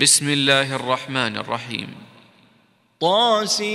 بسم الله الرحمن الرحيم. طاسيم.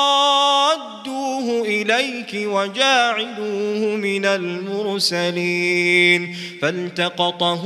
إليك وجاعلوه من المرسلين فالتقطه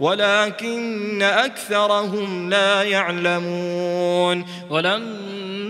ولكن أكثرهم لا يعلمون. ولما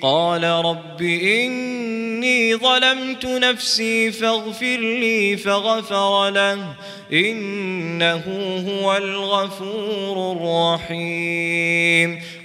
قال رب إني ظلمت نفسي فاغفر لي فغفر له إنه هو الغفور الرحيم.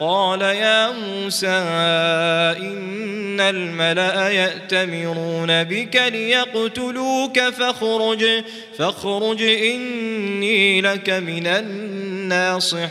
قال يا موسى إن الملأ يأتمرون بك ليقتلوك فاخرج فاخرج إني لك من الناصحين.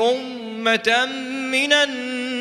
أمة من الناس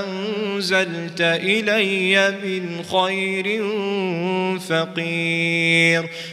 أنزلت إلي من خير فقير.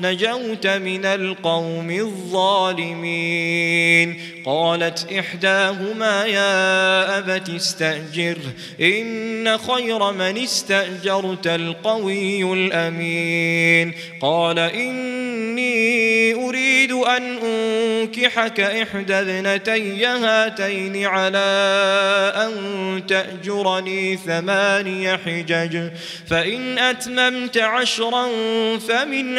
نجوت من القوم الظالمين. قالت إحداهما يا أبت استأجر إن خير من استأجرت القوي الأمين. قال إني أريد أن أنكحك إحدى ابنتي هاتين على أن تأجرني ثماني حجج فإن أتممت عشرا فمن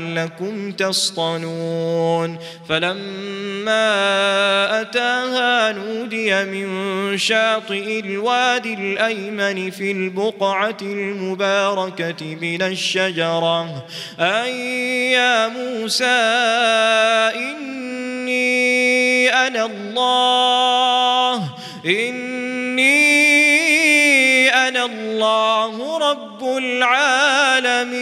لعلكم تصطنون. فلما أتاها نودي من شاطئ الوادي الأيمن في البقعة المباركة من الشجرة. أي يا موسى إني أنا الله. إني أنا الله رب العالمين.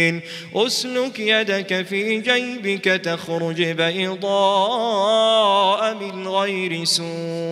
أسلك يدك في جيبك تخرج بيضاء من غير سوء.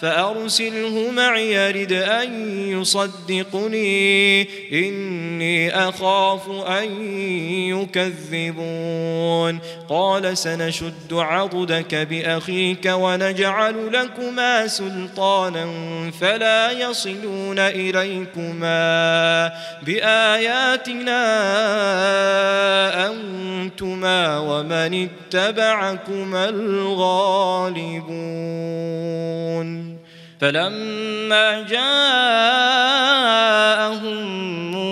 فأرسله معي يرد أن يصدقني. إني أخاف أن يكذبون. قال سنشد عضدك بأخيك ونجعل لكما سلطانا فلا يصلون إليكما بآياتنا أنتما ومن اتبعكما الغالبون. فلما جاءهم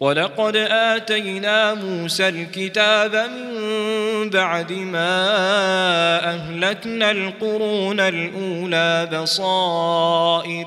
ولقد آتينا موسى الكتاب من بعد ما أهلكنا القرون الأولى بصائر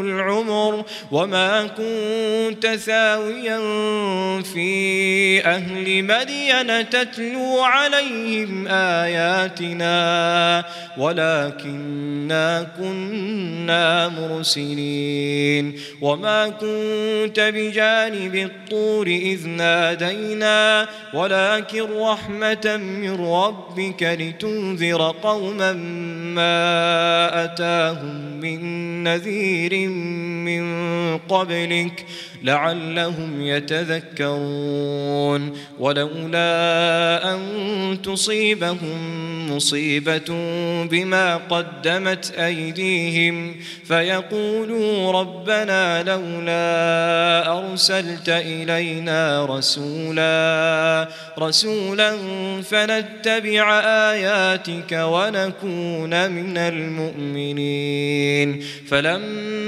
العمر وما كنت ثاويا في أهل مدين تتلو عليهم آياتنا ولكننا كنا مرسلين وما كنت بجانب الطور إذ نادينا ولكن رحمة من ربك لتنذر قوما ما أتاهم من نذير من قبلك لعلهم يتذكرون. ولولا أن تصيبهم مصيبة بما قدمت أيديهم فيقولوا ربنا لولا أرسلت إلينا رسولا رسولا فنتبع آياتك ونكون من المؤمنين. فلما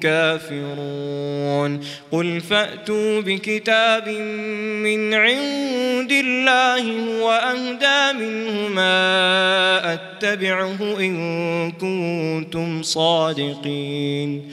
كافرون قل فأتوا بكتاب من عند الله وأهدى منه ما أتبعه إن كنتم صادقين.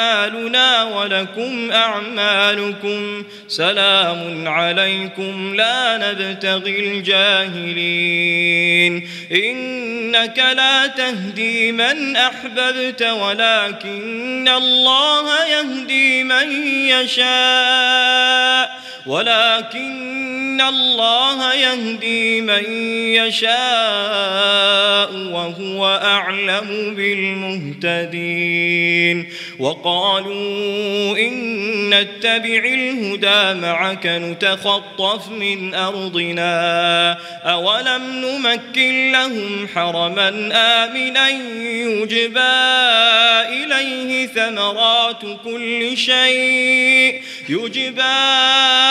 ولكم أعمالكم. سلام عليكم. لا نبتغي الجاهلين. إنك لا تهدي من أحببت ولكن الله يهدي من يشاء. ولكن الله يهدي من يشاء وهو أعلم بالمهتدين. وقالوا إن نتبع الهدى معك نتخطف من أرضنا. أولم نمكن لهم حرما آمنا يجبى إليه ثمرات كل شيء. يجبى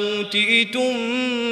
أوتيتم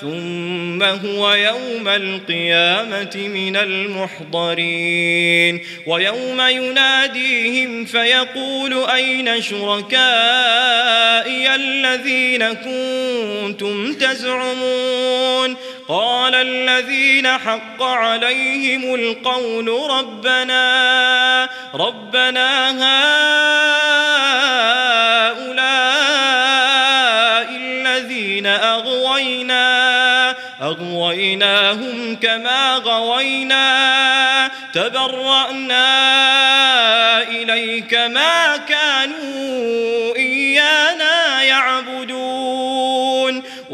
ثم هو يوم القيامة من المحضرين. ويوم يناديهم فيقول أين شركائي الذين كنتم تزعمون؟ قال الذين حق عليهم القول ربنا ربنا هؤلاء أغويناهم كما غوينا تبرأنا إليك ما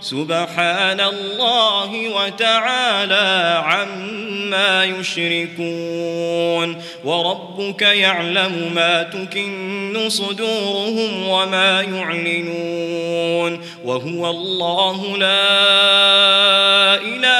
سبحان الله وتعالى عما يشركون وربك يعلم ما تكن صدورهم وما يعلنون وهو الله لا إله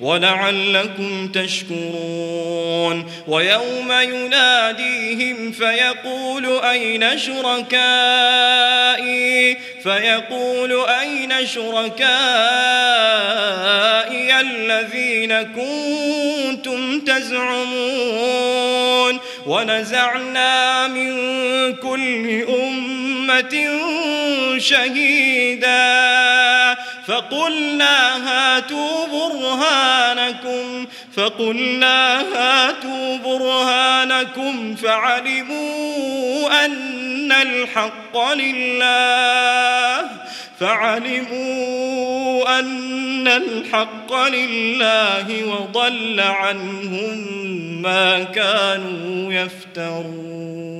ولعلكم تشكرون. ويوم يناديهم فيقول أين شركائي؟ فيقول أين شركائي الذين كنتم تزعمون؟ ونزعنا من كل أمة شهيداً. فقلنا هاتوا برهانكم فقلنا هاتوا برهانكم فعلموا أن الحق لله فعلموا أن الحق لله وضل عنهم ما كانوا يفترون.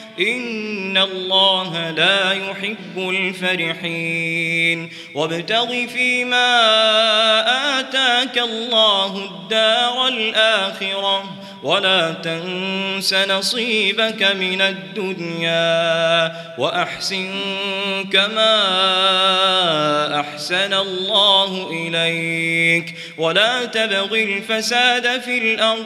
إن الله لا يحب الفرحين. وابتغ فيما آتاك الله الدار الآخرة ولا تنس نصيبك من الدنيا وأحسن كما أحسن الله إليك. ولا تبغ الفساد في الأرض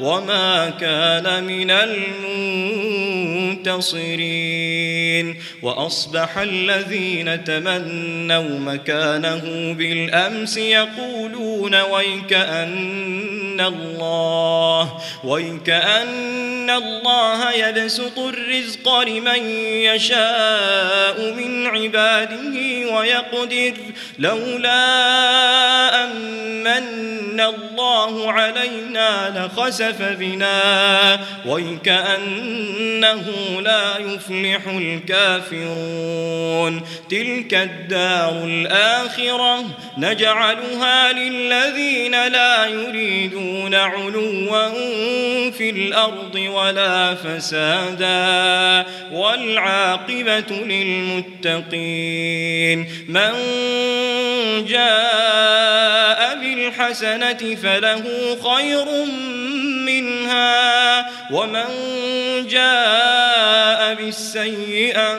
وما كان من المنتصرين وأصبح الذين تمنوا مكانه بالأمس يقولون ويكأن الله ويكأن الله يبسط الرزق لمن يشاء من عباده ويقدر لولا أمن الله علينا لخسف بنا ويكأنه لا يفلح الكافرون تلك الدار الآخرة نجعلها للذين لا يريدون علوا في الأرض ولا فسادا والعاقبة للمتقين من جاء بالحسنة فله خير منها ومن جاء بالسيئة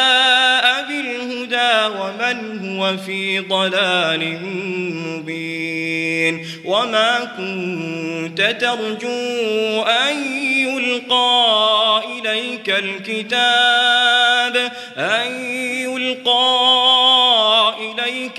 ومن هو في ضلال مبين وما كنت ترجو أن يلقى إليك الكتاب أن يلقى